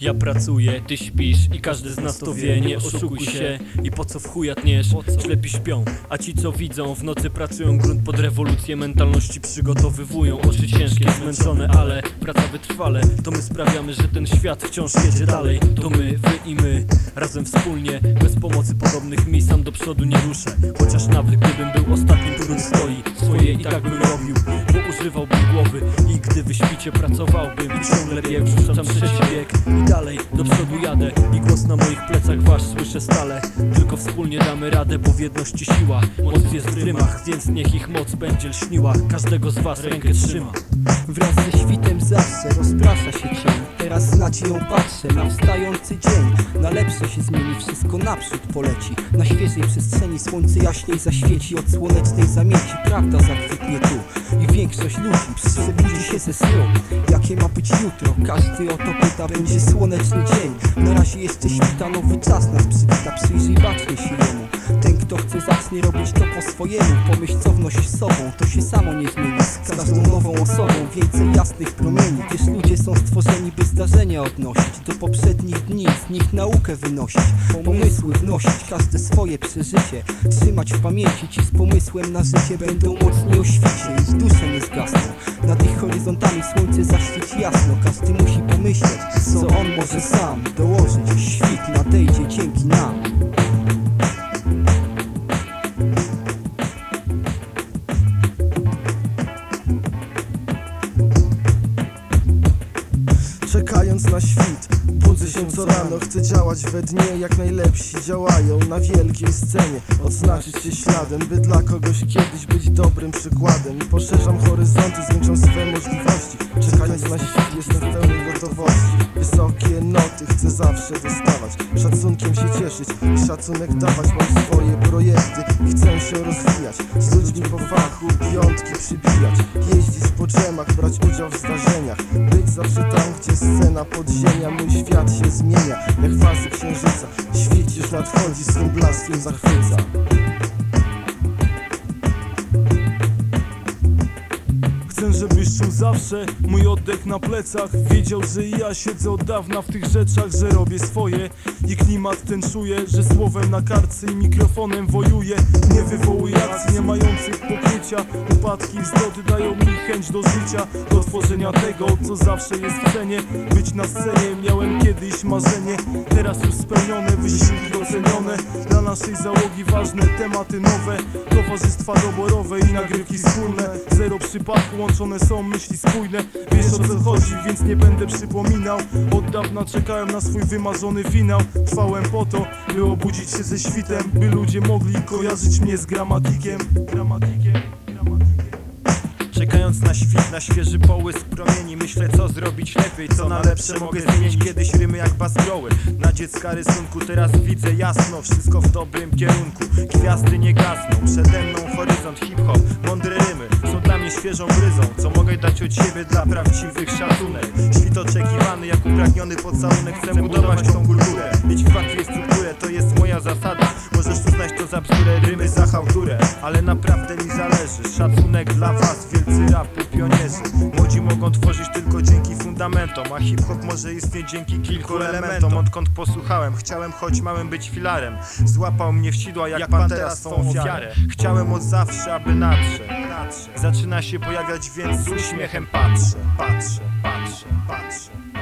Ja pracuję, ty śpisz i każdy z nas to wie Nie oszukuj się. I po co w chuja tniesz Ślepi śpią, a ci co widzą W nocy pracują, grunt pod rewolucję Mentalności przygotowywują. Oczy ciężkie, zmęczone, ale praca wytrwale. To my sprawiamy, że ten świat wciąż jedzie dalej. To my, wy i my, razem wspólnie Bez pomocy podobnych mi sam do przodu nie ruszę. Chociaż nawet gdybym był ostatnim, który stoi. Swoje i tak bym robił, bo używałbym głowy. I gdy wy śpicie, pracowałbym. I ciągle bieg, wrzucam trzeci bieg I dalej, do przodu jadę I głos na moich plecach wasz słyszę stale. Tylko wspólnie damy radę, bo w jedności siła. Moc jest w rymach, więc niech ich moc będzie lśniła. Każdego z was rękę trzyma. Wraz ze świtem zawsze rozprasza się cień Teraz na ją patrzę, na wstający dzień. Na lepsze się zmieni, wszystko naprzód poleci. Na świeżej przestrzeni słońce jaśniej zaświeci. Od słonecznej zamieci prawda zakwitnie tu. I większość ludzi przebudzi się ze snu. Jakie ma być jutro? Każdy o to pyta, będzie słoneczny dzień. Na razie jeszcze świta, nowy czas nas przywita. Przyjrzyj bacznie się jemu. Ten kto chce zacznie robić to po swojemu. Pomyśl co wnosisz sobą, to się samo nie zmieni. Z każdą nową osobą. Więcej jasnych promieni. Wiesz ludzie są stworzeni by zdarzenia odnosić. Do poprzednich dni, z nich naukę wynosić. Pomysły wnosić, każde swoje przeżycie Trzymać w pamięci. Ci z pomysłem na życie Będą mocniej o świcie. I dusze nie zgasną Nad ich horyzontami słońce zaświeci jasno. Każdy musi pomyśleć, co on może sam dołożyć. Świt nadejdzie dzięki nam Czekając na świt, budzę się co rano Chcę działać we dnie, jak najlepsi działają Na wielkiej scenie, odznaczyć się śladem By dla kogoś kiedyś być dobrym przykładem. Poszerzam horyzonty, zwiększam swe możliwości. Czekając na świt, jestem w pełnej gotowości. Wysokie noty chcę zawsze dostawać. Szacunkiem się cieszyć i szacunek dawać Mam swoje projekty. I chcę się rozwijać Z ludźmi po fachu piątki przybijać. Jeździć po drzemach, brać udział w zdarzeniach. Być zawsze tam, gdzie scena podziemia Mój świat się zmienia, jak fazy księżyca już nadchodzi, swym blaskiem zachwyca. Chcę, żebyś czuł zawsze mój oddech na plecach. Wiedział, że ja siedzę od dawna w tych rzeczach Że robię swoje. I klimat ten czuję Że słowem na kartce i mikrofonem wojuję. Nie wywołuję akcji nie mających pokrycia. Upadki i wzloty dają mi chęć do życia Do tworzenia tego, co zawsze jest w cenie. Być na scenie miałem kiedyś marzenie Teraz już spełnione, wysiłki docenione. Dla naszej załogi ważne tematy nowe Towarzystwa doborowe i nagrywki wspólne. Zero przypadku, łączone są myśli spójne. Wiesz o co chodzi, więc nie będę przypominał. Od dawna czekałem na swój wymarzony finał. Trwałem po to, by obudzić się ze świtem By ludzie mogli kojarzyć mnie z Gramatykiem, gramatykiem Czekając na świt, na świeży połysk promieni Myślę co zrobić lepiej, co na lepsze mogę zmienić. Kiedyś rymy jak basgroły Na dziecka rysunku teraz widzę jasno Wszystko w dobrym kierunku. Gwiazdy nie gasną, przede mną horyzont hip-hop. Mądre rymy są dla mnie świeżą bryzą Co mogę dać od siebie dla prawdziwych szacunek. Świt oczekiwany jak upragniony pocałunek Chcę budować tą kulturę Mieć w kwatwie strukturę, to jest moja zasada. Możesz uznać to za bzdurę, rymy za hałturę Ale naprawdę mi zależy. Szacunek dla was, mogą tworzyć tylko dzięki fundamentom A hip-hop może istnieć dzięki kilku elementom. Odkąd posłuchałem, chciałem choć małym być filarem. Złapał mnie w sidła jak, pantera swą ofiarę. Chciałem od zawsze, aby nadrze Zaczyna się pojawiać, więc z uśmiechem patrzę, patrzę, patrzę, patrzę